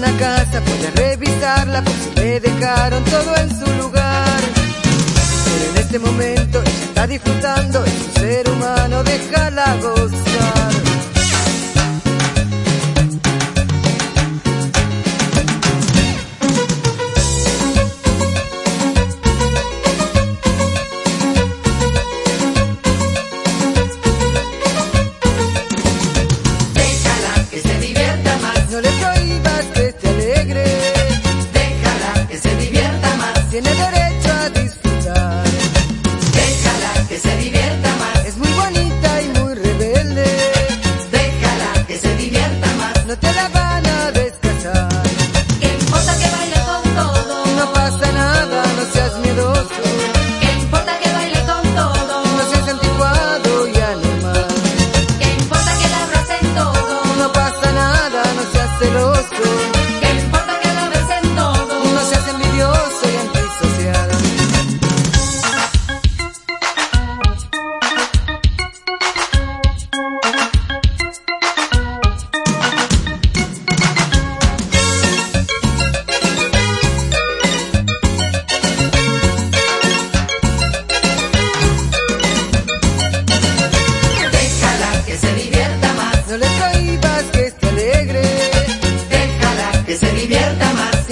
casa puedes revisarla por si le dejaron todo en su lugar. Pero en este momento ella está disfrutando, es un ser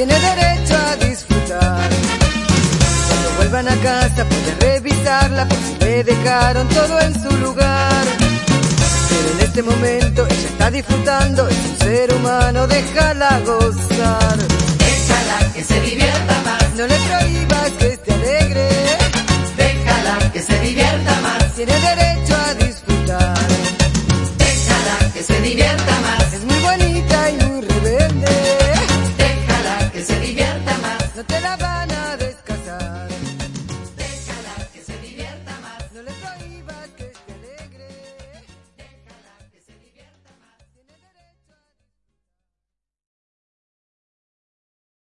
tiene derecho a disfrutar. Cuando vuelvan a casa pueden revisarla por si le dejaron todo en su lugar. Pero en este momento ella está disfrutando, es un ser humano, déjala gozar. déjala que se divierta más, No le prohíbas que esté alegre, déjala que se divierta más, tiene derecho